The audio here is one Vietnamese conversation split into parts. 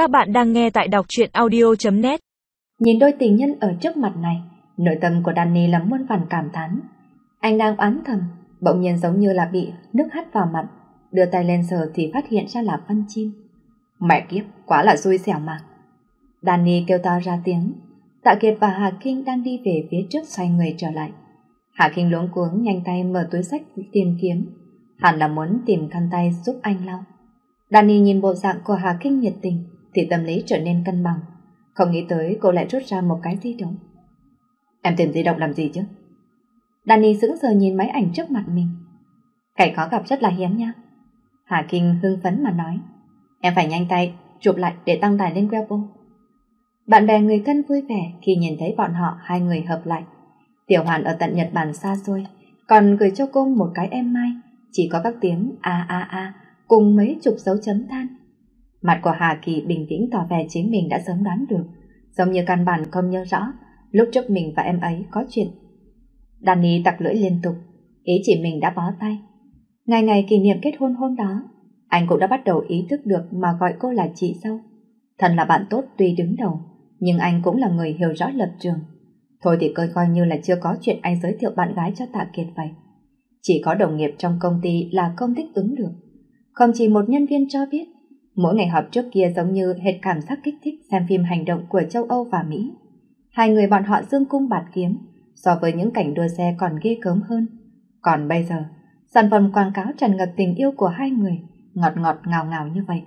Các bạn đang nghe tại đọc truyện audio.net Nhìn đôi tình nhân ở trước mặt này, nội tâm của Danny là muôn vàn cảm thán. Anh đang oán thầm, bỗng nhiên giống như là bị nước hắt vào mặt, đưa tay lên sờ thì phát hiện ra là Văn Chim. Mẹ kiếp, quá là xui xẻo mà. Danny kêu to ra tiếng, Tạ Kiệt và Hà Kinh đang đi về phía trước xoay người trở lại. Hà Kinh luống cuống nhanh tay mở túi sách tìm kiếm, hẳn là muốn tìm khăn tay giúp anh lau. Danny nhìn bộ dạng của Hà Kinh nhiệt tình, thì tâm lý trở nên cân bằng. Không nghĩ tới cô lại rút ra một cái di động. Em tìm di động làm gì chứ? Danny sững sờ nhìn máy ảnh trước mặt mình. Cảnh khó gặp rất là hiếm nha. Hà Kinh hưng phấn mà nói. Em phải nhanh tay, chụp lại để tăng tải lên Weibo. Bạn bè người thân vui vẻ khi nhìn thấy bọn họ hai người hợp lại. Tiểu Hoàn ở tận Nhật Bản xa xôi, còn gửi cho cô một cái em mai, chỉ có các tiếng a a a cùng mấy chục dấu chấm than. Mặt của Hà Kỳ bình tĩnh tỏ vẻ chính mình đã sớm đoán được, giống như căn bản không nhớ rõ lúc trước mình và em ấy có chuyện. Danny tặc lưỡi liên tục, ý chỉ mình đã bó tay. Ngày ngày kỷ niệm kết hôn hôm đó, anh cũng đã bắt đầu ý thức được mà gọi cô là chị sau. Thần là bạn tốt tuy đứng đầu, nhưng anh cũng là người hiểu rõ lập trường. Thôi thì coi coi như là chưa có chuyện anh giới thiệu bạn gái cho Tạ Kiệt vậy. Chỉ có đồng nghiệp trong công ty là không thích ứng được. Không chỉ một nhân viên cho biết, mỗi ngày họp trước kia giống như hết cảm giác kích thích xem phim hành động của châu Âu và Mỹ. Hai người bọn họ dương cung bạt kiếm, so với những cảnh đua xe còn ghê cớm hơn. Còn bây giờ, sản phẩm quảng cáo tràn ngập tình yêu của hai người, ngọt ngọt ngào ngào như vậy.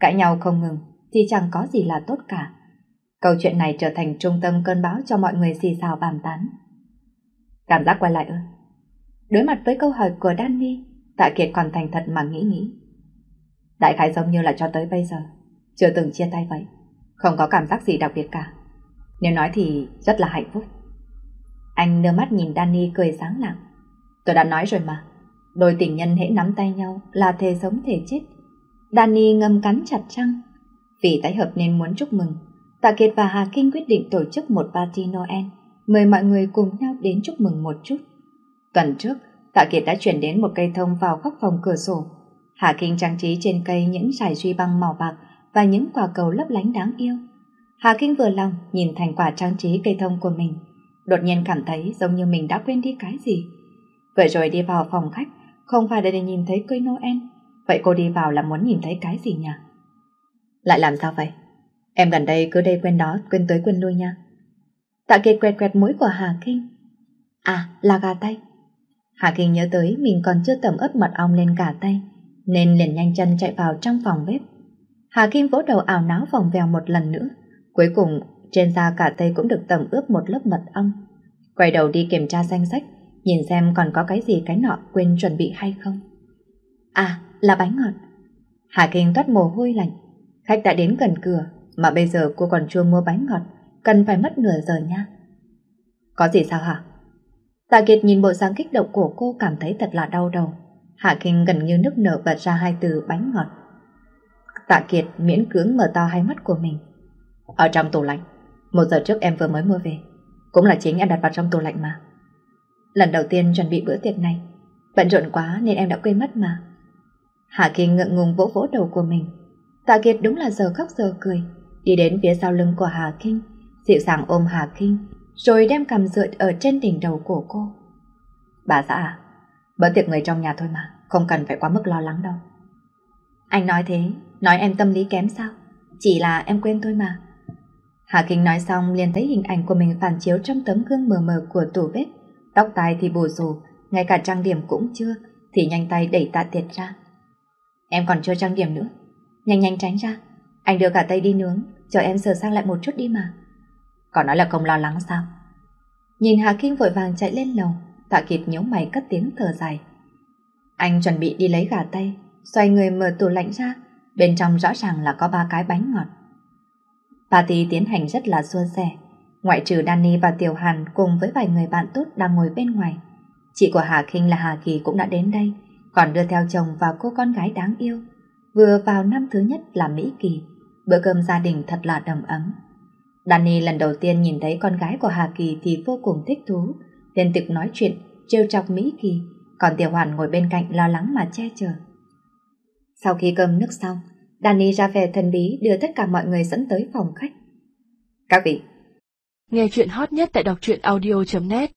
Cãi nhau không ngừng, thì chẳng có gì là tốt cả. Câu chuyện này trở thành trung tâm cơn bão cho mọi người xì xào bàn tán. Cảm giác quay lại ư? Đối mặt với câu hỏi của Danny, Tạ Kiệt còn thành thật mà nghĩ nghĩ. Đại khái giống như là cho tới bây giờ, chưa từng chia tay vậy. Không có cảm giác gì đặc biệt cả. Nếu nói thì rất là hạnh phúc. Anh đưa mắt nhìn Danny cười sáng lặng. Tôi đã nói rồi mà, đôi tình nhân hãy nắm tay nhau là thề sống thề chết. Danny ngâm cắn chặt răng. Vì tái hợp nên muốn chúc mừng, Tạ Kiệt và Hà Kinh quyết định tổ chức một party Noel, mời mọi người cùng nhau đến chúc mừng một chút. Tuần trước, Tạ Kiệt đã chuyển đến một cây thông vào góc phòng cửa sổ. Hà Kinh trang trí trên cây những sải duy băng màu bạc và những quả cầu lấp lánh đáng yêu. Hà Kinh vừa lòng nhìn thành quả trang trí cây thông của mình, đột nhiên cảm thấy giống như mình đã quên đi cái gì. Vậy rồi đi vào phòng khách, không phải để nhìn thấy cây Noel, vậy cô đi vào là muốn nhìn thấy cái gì nhỉ? Lại làm sao vậy? Em gần đây cứ đây quên đó, quên tới quên lui nha. Tạ Kiệt quẹt quẹt mũi của Hà Kinh. À, là gà tay. Hà Kinh nhớ tới mình còn chưa tẩm ướp mật ong lên cả tay, nên liền nhanh chân chạy vào trong phòng bếp. Hà Kim vỗ đầu ảo náo vòng vèo một lần nữa. Cuối cùng, trên da cả tay cũng được tẩm ướp một lớp mật ong. Quay đầu đi kiểm tra danh sách, nhìn xem còn có cái gì cái nọ quên chuẩn bị hay không. À, là bánh ngọt. Hà Kim toát mồ hôi lạnh. Khách đã đến gần cửa, mà bây giờ cô còn chưa mua bánh ngọt, cần phải mất nửa giờ nha. Có gì sao hả? Tạ Kiệt nhìn bộ dáng kích động của cô cảm thấy thật là đau đầu. Hạ Kinh gần như nức nở bật ra hai từ bánh ngọt. Tạ Kiệt miễn cưỡng mở to hai mắt của mình. Ở trong tủ lạnh, một giờ trước em vừa mới mua về. Cũng là chính em đặt vào trong tủ lạnh mà. Lần đầu tiên chuẩn bị bữa tiệc này, bận rộn quá nên em đã quên mất mà. Hạ Kinh ngượng ngùng vỗ vỗ đầu của mình. Tạ Kiệt đúng là giờ khóc giờ cười, đi đến phía sau lưng của Hà Kinh, dịu dàng ôm Hà Kinh, rồi đem cầm dựa ở trên đỉnh đầu của cô. Bà xã à, bữa tiệc người trong nhà thôi mà, không cần phải quá mức lo lắng đâu. Anh nói thế, nói em tâm lý kém sao? Chỉ là em quên thôi mà. Hà Kinh nói xong liền thấy hình ảnh của mình phản chiếu trong tấm gương mờ mờ của tủ bếp. Tóc tai thì bù rù, ngay cả trang điểm cũng chưa, thì nhanh tay đẩy tạ tiệt ra. Em còn chưa trang điểm nữa. Nhanh nhanh tránh ra. Anh đưa cả tay đi nướng, chờ em sửa sang lại một chút đi mà. Còn nói là không lo lắng sao? Nhìn Hà Kinh vội vàng chạy lên lầu, Tạ Kiệt nhíu mày cất tiếng thở dài. Anh chuẩn bị đi lấy gà tây, xoay người mở tủ lạnh ra, bên trong rõ ràng là có ba cái bánh ngọt. Party tiến hành rất là suôn sẻ, ngoại trừ Danny và Tiểu Hàn cùng với vài người bạn tốt đang ngồi bên ngoài. Chị của Hà Kinh là Hà Kỳ cũng đã đến đây, còn đưa theo chồng và cô con gái đáng yêu. Vừa vào năm thứ nhất là Mỹ Kỳ, bữa cơm gia đình thật là đầm ấm. Danny lần đầu tiên nhìn thấy con gái của Hà Kỳ thì vô cùng thích thú, liên tục nói chuyện, trêu chọc Mỹ Kỳ, còn Tiểu Hoàn ngồi bên cạnh lo lắng mà che chở. Sau khi cơm nước xong, Danny ra về thần bí đưa tất cả mọi người dẫn tới phòng khách. Các vị, Nghe chuyện hot nhất tại đọc truyện audio.net